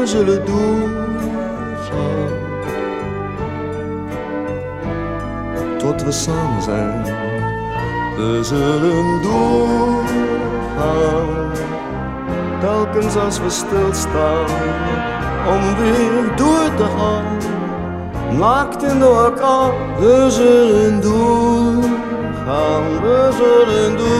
we zullen doorgaan. Tot we samen zijn, we zullen doorgaan. Telkens als we stilstaan, om weer door te gaan. Naakt in de orkaan, we zullen doorgaan gaan, we zullen doorgaan.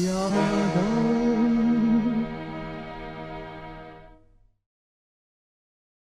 要的。